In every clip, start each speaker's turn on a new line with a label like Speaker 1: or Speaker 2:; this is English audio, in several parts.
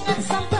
Speaker 1: singing some.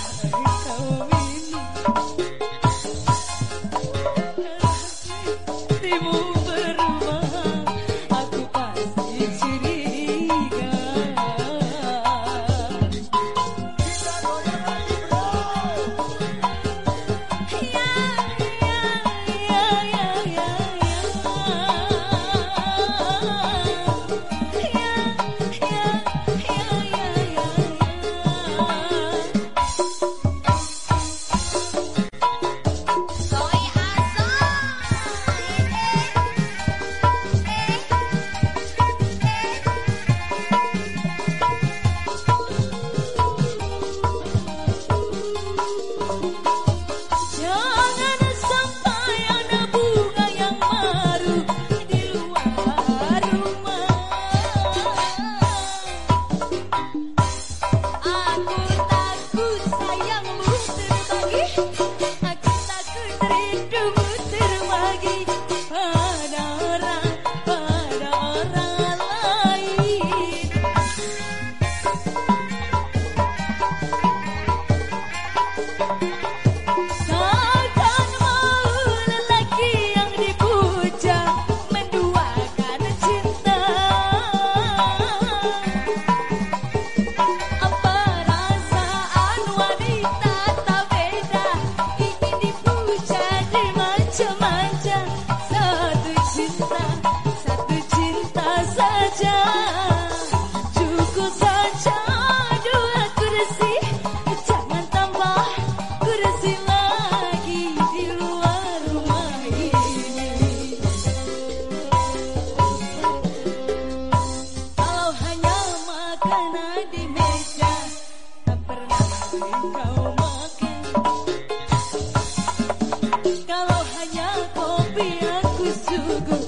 Speaker 1: to go.